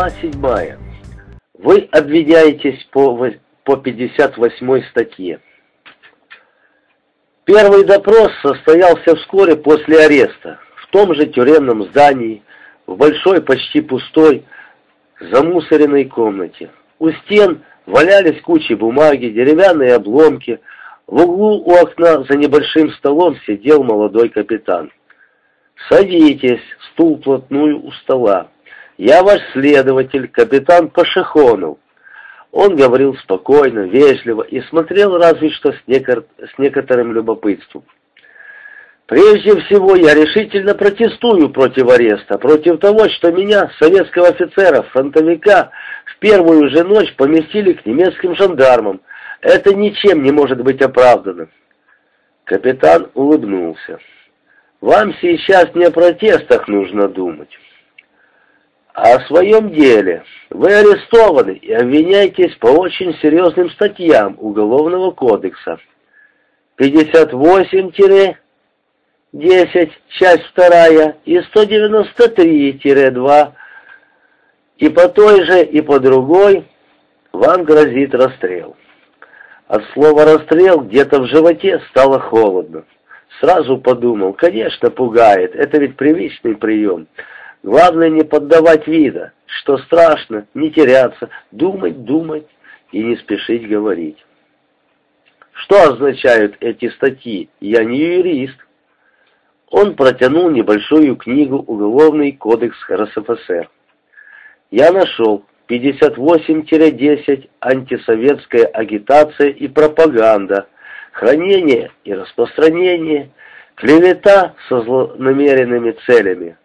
Глава 7. Вы обвиняетесь по, по 58 статье. Первый допрос состоялся вскоре после ареста, в том же тюремном здании, в большой, почти пустой, замусоренной комнате. У стен валялись кучи бумаги, деревянные обломки. В углу у окна за небольшим столом сидел молодой капитан. «Садитесь, стул плотную у стола. Я ваш следователь, капитан Пашихонов». Он говорил спокойно, вежливо и смотрел разве что с, некор... с некоторым любопытством. Прежде всего, я решительно протестую против ареста, против того, что меня, советского офицера, фронтовика, в первую же ночь поместили к немецким жандармам. Это ничем не может быть оправдано. Капитан улыбнулся. Вам сейчас не о протестах нужно думать, о своем деле. Вы арестованы и обвиняетесь по очень серьезным статьям Уголовного кодекса. 58 10, часть вторая, и 193-2, и по той же, и по другой вам грозит расстрел. От слова «расстрел» где-то в животе стало холодно. Сразу подумал, конечно, пугает, это ведь привычный прием. Главное не поддавать вида, что страшно, не теряться, думать, думать и не спешить говорить. Что означают эти статьи? Я не юрист. Он протянул небольшую книгу «Уголовный кодекс РСФСР». Я нашел 58-10 «Антисоветская агитация и пропаганда», «Хранение и распространение», «Клевета со злонамеренными целями».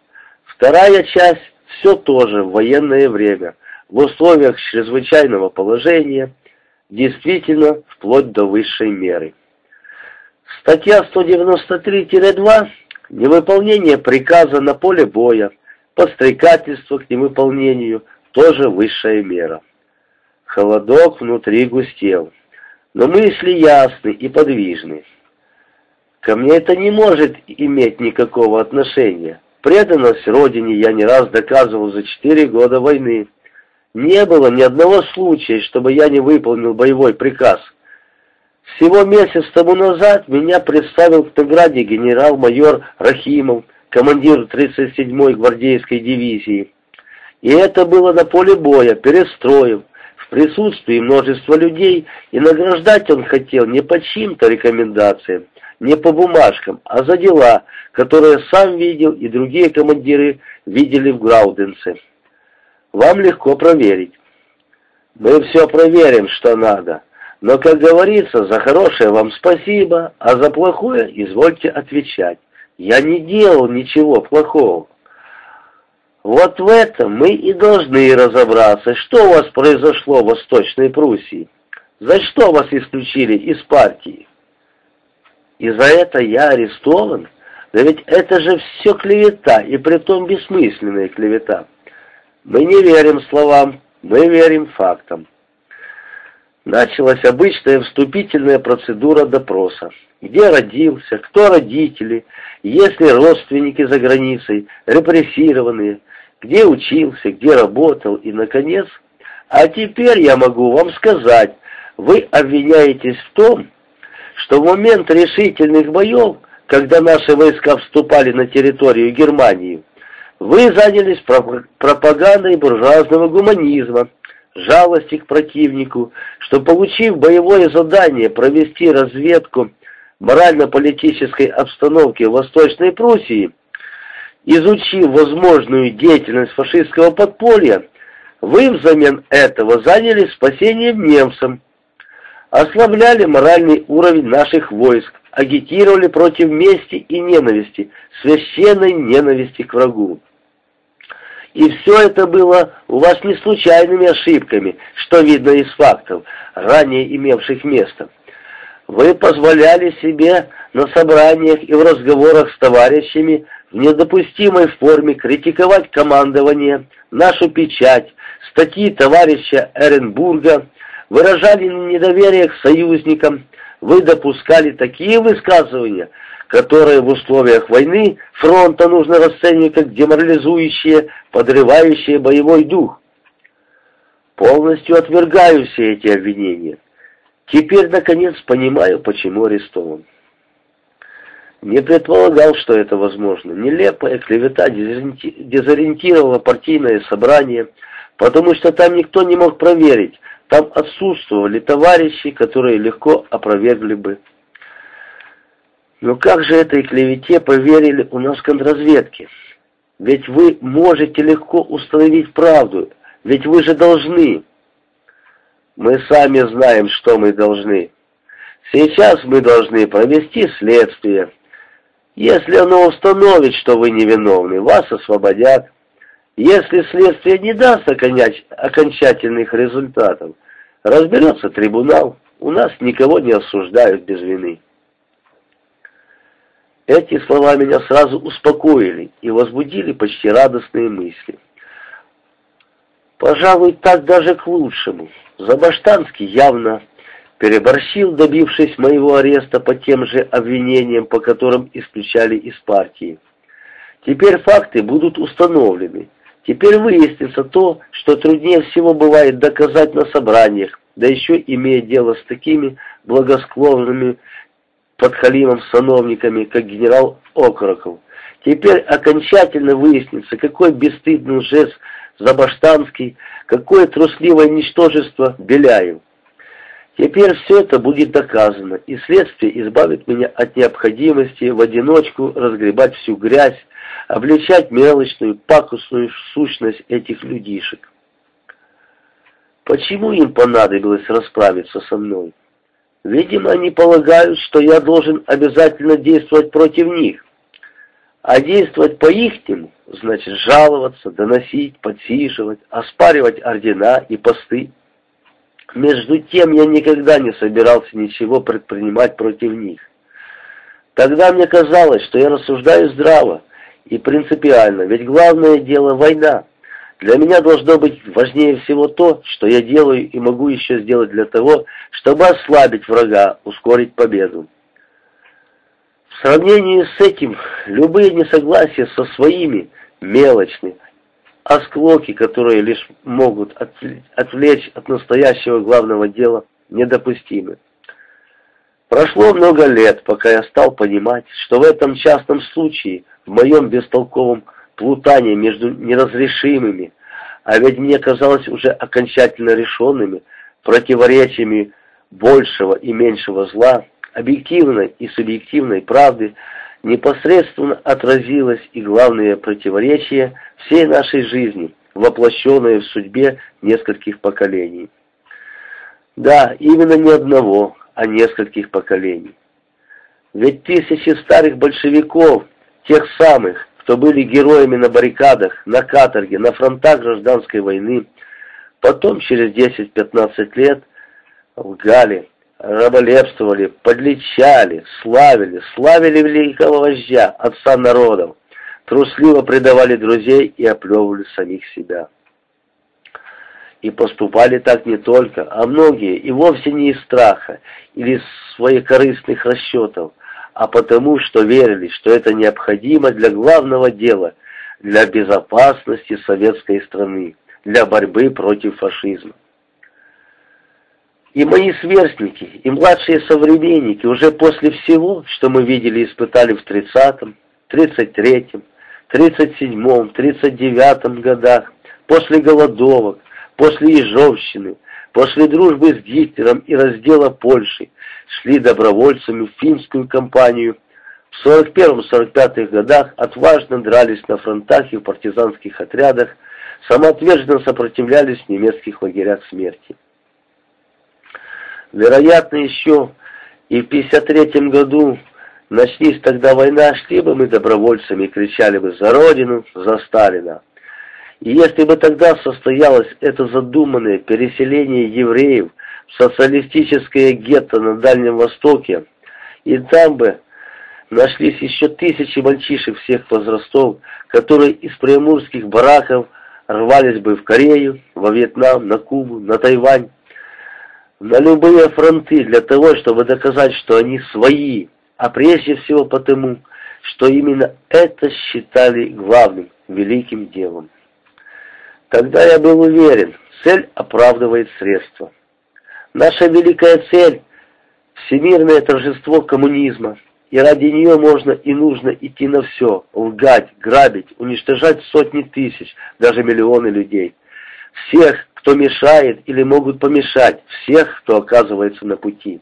Вторая часть – все тоже в военное время, в условиях чрезвычайного положения, действительно вплоть до высшей меры. Статья 193-2 Невыполнение приказа на поле боя, подстрекательство к невыполнению – тоже высшая мера. Холодок внутри густел, но мысли ясны и подвижны. Ко мне это не может иметь никакого отношения. Преданность Родине я не раз доказывал за четыре года войны. Не было ни одного случая, чтобы я не выполнил боевой приказ – всего месяц тому назад меня представил к награде генерал-майор Рахимов, командир 37-й гвардейской дивизии. И это было на поле боя, перед строем, в присутствии множества людей, и награждать он хотел не по чьим-то рекомендациям, не по бумажкам, а за дела, которые сам видел и другие командиры видели в Грауденце. Вам легко проверить. Мы все проверим, что надо. Но, как говорится, за хорошее вам спасибо, а за плохое извольте отвечать. Я не делал ничего плохого. Вот в этом мы и должны разобраться, что у вас произошло в Восточной Пруссии. За что вас исключили из партии? И за это я арестован? Да ведь это же все клевета, и притом бессмысленная клевета. Мы не верим словам, мы верим фактам. Началась обычная вступительная процедура допроса. Где родился, кто родители, есть ли родственники за границей, репрессированные, где учился, где работал и, наконец, а теперь я могу вам сказать, вы обвиняетесь в том, что в момент решительных боев, когда наши войска вступали на территорию Германии, вы занялись пропагандой буржуазного гуманизма, жалости к противнику, что, получив боевое задание провести разведку морально-политической обстановки в Восточной Пруссии, изучив возможную деятельность фашистского подполья, вы взамен этого занялись спасением немцам, ослабляли моральный уровень наших войск, агитировали против мести и ненависти, священной ненависти к врагу. И все это было у вас не случайными ошибками, что видно из фактов, ранее имевших место. Вы позволяли себе на собраниях и в разговорах с товарищами в недопустимой форме критиковать командование, нашу печать, статьи товарища Эренбурга, выражали недоверие к союзникам, вы допускали такие высказывания – которые в условиях войны фронта нужно расценивать как деморализующие, подрывающие боевой дух. Полностью отвергаю все эти обвинения. Теперь, наконец, понимаю, почему арестован. Не предполагал, что это возможно. Нелепая клевета дезориентировала партийное собрание, потому что там никто не мог проверить, там отсутствовали товарищи, которые легко опровергли бы. Но как же этой клевете поверили у нас в контрразведке? Ведь вы можете легко установить правду, ведь вы же должны. Мы сами знаем, что мы должны. Сейчас мы должны провести следствие. Если оно установит, что вы невиновны, вас освободят. Если следствие не даст окончательных результатов, разберется трибунал. У нас никого не осуждают без вины. Эти слова меня сразу успокоили и возбудили почти радостные мысли. Пожалуй, так даже к лучшему. Забаштанский явно переборщил, добившись моего ареста по тем же обвинениям, по которым исключали из партии. Теперь факты будут установлены. Теперь выяснится то, что труднее всего бывает доказать на собраниях, да еще имея дело с такими благосклонными подхалимом сановниками, как генерал Окороков. Теперь окончательно выяснится, какой бесстыдный жест Забаштанский, какое трусливое ничтожество Беляев. Теперь все это будет доказано, и следствие избавит меня от необходимости в одиночку разгребать всю грязь, обличать мелочную, пакостную сущность этих людишек. Почему им понадобилось расправиться со мной? Видимо, они полагают, что я должен обязательно действовать против них. А действовать по ихнему значит жаловаться, доносить, подсиживать, оспаривать ордена и посты. Между тем я никогда не собирался ничего предпринимать против них. Тогда мне казалось, что я рассуждаю здраво и принципиально, ведь главное дело – война. Для меня должно быть важнее всего то, что я делаю и могу еще сделать для того, чтобы ослабить врага, ускорить победу. В сравнении с этим, любые несогласия со своими мелочны, а склоки, которые лишь могут отвлечь от настоящего главного дела, недопустимы. Прошло много лет, пока я стал понимать, что в этом частном случае, в моем бестолковом плутании между неразрешимыми, а ведь мне казалось уже окончательно решенными, противоречиями большего и меньшего зла, объективной и субъективной правды, непосредственно отразилось и главное противоречие всей нашей жизни, воплощенное в судьбе нескольких поколений. Да, именно не одного, а нескольких поколений. Ведь тысячи старых большевиков, тех самых, кто были героями на баррикадах, на каторге, на фронтах гражданской войны, потом через 10-15 лет лгали, раболепствовали, подлечали, славили, славили великого вождя, отца народов, трусливо предавали друзей и оплевывали самих себя. И поступали так не только, а многие и вовсе не из страха или из своекорыстных расчетов, а потому, что верили, что это необходимо для главного дела, для безопасности советской страны, для борьбы против фашизма. И мои сверстники, и младшие современники уже после всего, что мы видели и испытали в 30-м, 33-м, 37-м, 39-м годах, после голодовок, после Ежовщины, после дружбы с Гитлером и раздела Польши, шли добровольцами в финскую кампанию. В 41-45 годах отважно дрались на фронтах и в партизанских отрядах, самоотверженно сопротивлялись в немецких лагерях смерти. Вероятно, еще и в 53 году начнись тогда война, шли бы мы добровольцами и кричали бы «За Родину! За Сталина!». И если бы тогда состоялось это задуманное переселение евреев в социалистическое гетто на Дальнем Востоке, и там бы нашлись еще тысячи мальчишек всех возрастов, которые из приамурских бараков рвались бы в Корею, во Вьетнам, на Кубу, на Тайвань, на любые фронты для того, чтобы доказать, что они свои, а прежде всего потому, что именно это считали главным, великим делом. Тогда я был уверен, цель оправдывает средства. Наша великая цель – всемирное торжество коммунизма, и ради нее можно и нужно идти на все, лгать, грабить, уничтожать сотни тысяч, даже миллионы людей. Всех, кто мешает или могут помешать, всех, кто оказывается на пути.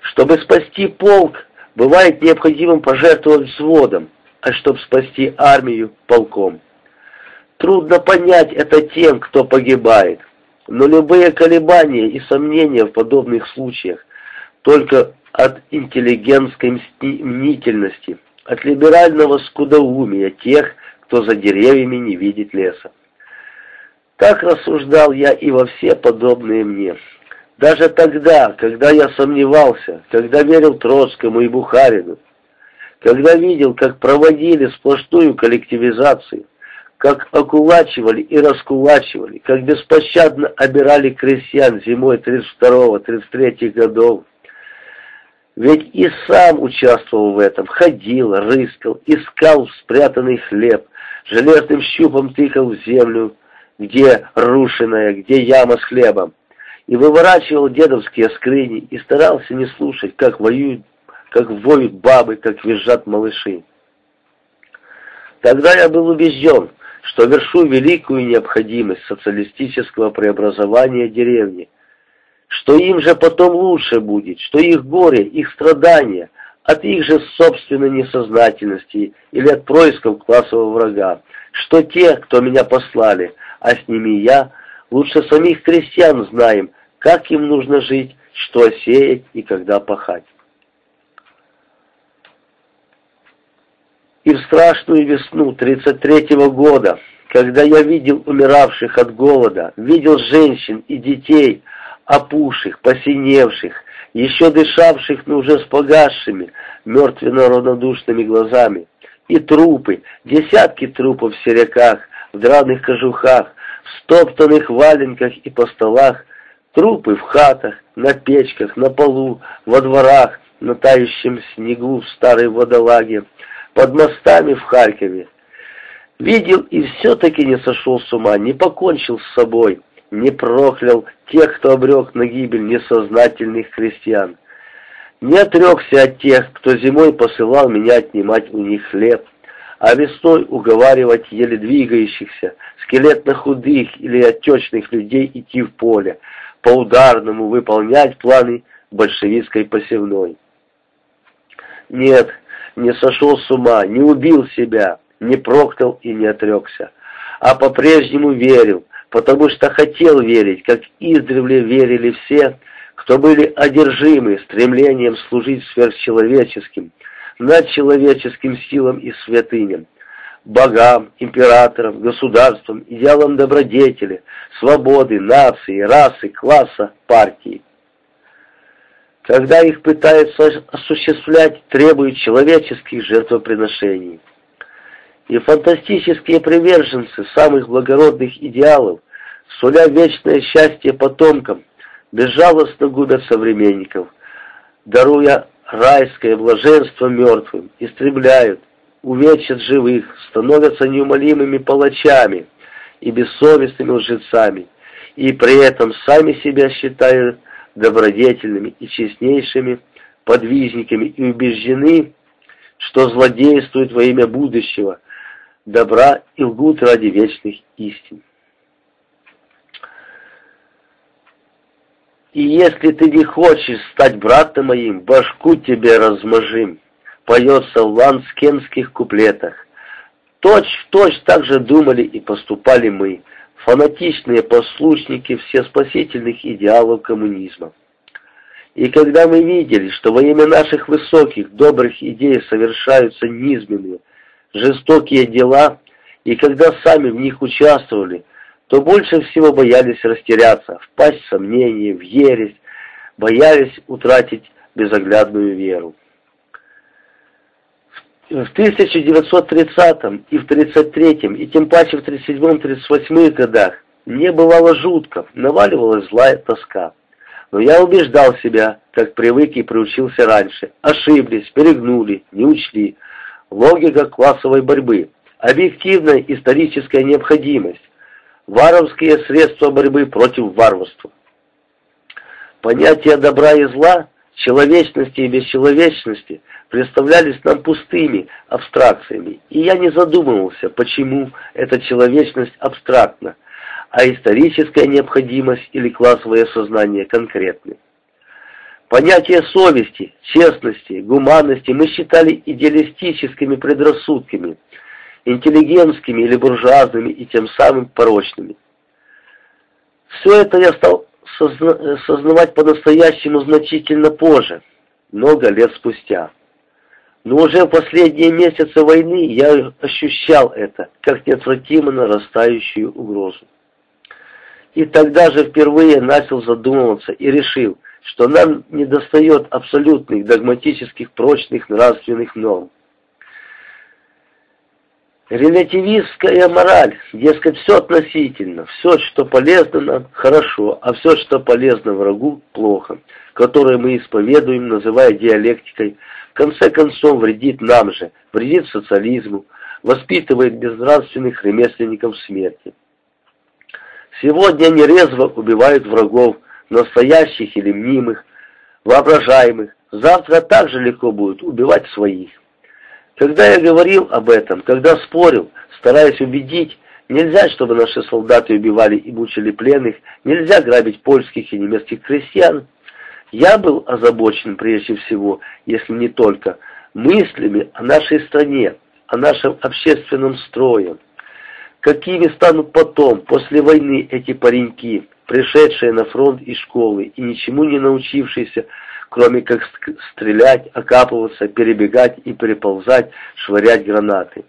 Чтобы спасти полк, бывает необходимым пожертвовать взводом, а чтобы спасти армию – полком. Трудно понять это тем, кто погибает, но любые колебания и сомнения в подобных случаях только от интеллигентской мнительности, от либерального скудоумия тех, кто за деревьями не видит леса. Так рассуждал я и во все подобные мне. Даже тогда, когда я сомневался, когда верил Троцкому и Бухарину, когда видел, как проводили сплошную коллективизацию, как окулачивали и раскулачивали, как беспощадно обирали крестьян зимой 32-33 годов. Ведь и сам участвовал в этом, ходил, рыскал, искал спрятанный хлеб, железным щупом тыкал в землю, где рушеная, где яма с хлебом, и выворачивал дедовские скрыни и старался не слушать, как воюют, как воют бабы, как визжат малыши. Тогда я был убежден, что вершу великую необходимость социалистического преобразования деревни, что им же потом лучше будет, что их горе, их страдания от их же собственной несознательности или от происков классового врага, что те, кто меня послали, а с ними я, лучше самих крестьян знаем, как им нужно жить, что сеять и когда пахать. И в страшную весну 33-го года, когда я видел умиравших от голода, видел женщин и детей, опухших, посиневших, еще дышавших, но уже с погасшими, мертвенно-равнодушными глазами, и трупы, десятки трупов в серяках, в драных кожухах, в стоптанных валенках и по столах, трупы в хатах, на печках, на полу, во дворах, на тающем снегу в старой водолаге, под мостами в Харькове. Видел и все-таки не сошел с ума, не покончил с собой, не проклял тех, кто обрек на гибель несознательных христиан. Не отрекся от тех, кто зимой посылал меня отнимать у них хлеб, а весной уговаривать еле двигающихся, скелетно худых или отечных людей идти в поле, по ударному выполнять планы большевистской посевной. Нет, не сошел с ума, не убил себя, не проклял и не отрекся, а по-прежнему верил, потому что хотел верить, как издревле верили все, кто были одержимы стремлением служить сверхчеловеческим, надчеловеческим силам и святыням, богам, императорам, государствам, идеалам добродетели, свободы, нации, расы, класса, партии. Когда их пытаются осуществлять, требуют человеческих жертвоприношений. И фантастические приверженцы самых благородных идеалов, суля вечное счастье потомкам, безжалостно губят современников, даруя райское блаженство мертвым, истребляют, увечат живых, становятся неумолимыми палачами и бессовестными лжецами, и при этом сами себя считают добродетельными и честнейшими подвижниками и убеждены, что злодействуют во имя будущего, добра и лгут ради вечных истин. И если ты не хочешь стать братом моим, башку тебе размажим, поется в ланскенских куплетах. Точь в точь так же думали и поступали мы, фанатичные послушники всеспасительных идеалов коммунизма. И когда мы видели, что во имя наших высоких, добрых идей совершаются низменные, жестокие дела, и когда сами в них участвовали – то больше всего боялись растеряться, впасть в сомнение, в ересь, боялись утратить безоглядную веру. В 1930 и в 1933 и тем паче в 1937-1938 годах мне бывало жутко, наваливалась злая тоска. Но я убеждал себя, как привык и приучился раньше. Ошиблись, перегнули, не учли. Логика классовой борьбы, объективная историческая необходимость, варварские средства борьбы против варварства. Понятия добра и зла, человечности и бесчеловечности представлялись нам пустыми абстракциями, и я не задумывался, почему эта человечность абстрактна, а историческая необходимость или классовое сознание конкретны. Понятие совести, честности, гуманности мы считали идеалистическими предрассудками, интеллигентскими или буржуазными и тем самым порочными. Все это я стал созна сознавать по-настоящему значительно позже, много лет спустя. Но уже в последние месяцы войны я ощущал это, как неотвратимо нарастающую угрозу. И тогда же впервые начал задумываться и решил, что нам недостает абсолютных догматических прочных нравственных норм. Релятивистская мораль, дескать, все относительно, все, что полезно нам, хорошо, а все, что полезно врагу, плохо, которое мы исповедуем, называя диалектикой, в конце концов вредит нам же, вредит социализму, воспитывает безнравственных ремесленников смерти. Сегодня они резво убивают врагов, настоящих или мнимых, воображаемых. Завтра также легко будет убивать своих. Когда я говорил об этом, когда спорил, стараясь убедить, нельзя, чтобы наши солдаты убивали и мучили пленных, нельзя грабить польских и немецких крестьян, я был озабочен прежде всего, если не только, мыслями о нашей стране, о нашем общественном строе. Какими станут потом, после войны, эти пареньки, пришедшие на фронт из школы и ничему не научившиеся, кроме как стрелять, окапываться, перебегать и переползать, швырять гранаты.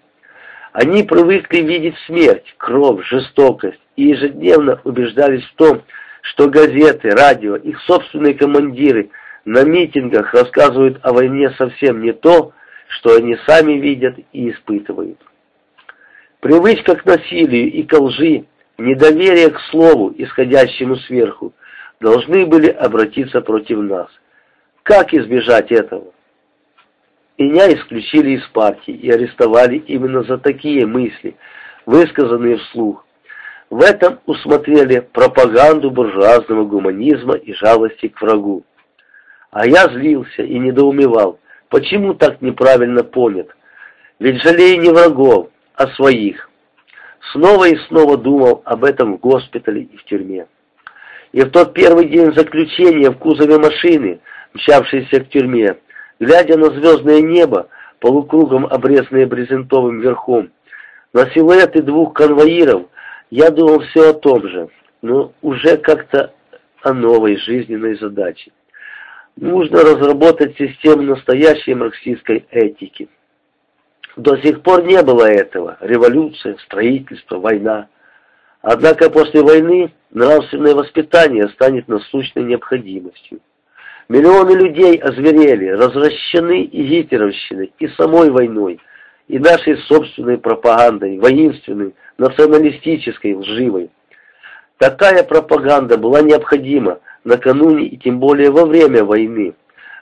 Они привыкли видеть смерть, кровь, жестокость и ежедневно убеждались в том, что газеты, радио, их собственные командиры на митингах рассказывают о войне совсем не то, что они сами видят и испытывают. Привычка к насилию и к лжи, недоверие к слову, исходящему сверху, должны были обратиться против нас – как избежать этого? Меня исключили из партии и арестовали именно за такие мысли, высказанные вслух. В этом усмотрели пропаганду буржуазного гуманизма и жалости к врагу. А я злился и недоумевал, почему так неправильно понят. Ведь жалею не врагов, а своих. Снова и снова думал об этом в госпитале и в тюрьме. И в тот первый день заключения в кузове машины – мчавшийся к тюрьме, глядя на звездное небо, полукругом обрезанное брезентовым верхом, на силуэты двух конвоиров, я думал все о том же, но уже как-то о новой жизненной задаче. Нужно разработать систему настоящей марксистской этики. До сих пор не было этого. Революция, строительство, война. Однако после войны нравственное воспитание станет насущной необходимостью. Миллионы людей озверели, развращены и гитлеровщиной, и самой войной, и нашей собственной пропагандой, воинственной, националистической, лживой. Такая пропаганда была необходима накануне и тем более во время войны.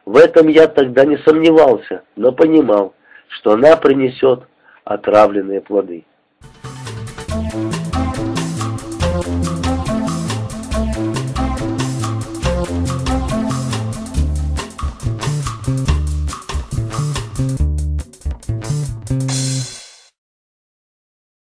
В этом я тогда не сомневался, но понимал, что она принесет отравленные плоды.